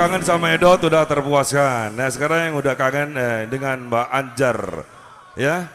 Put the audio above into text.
kangen sama Edo sudah terpuaskan. Nah sekarang yang udah kangen eh, dengan Mbak Anjar, ya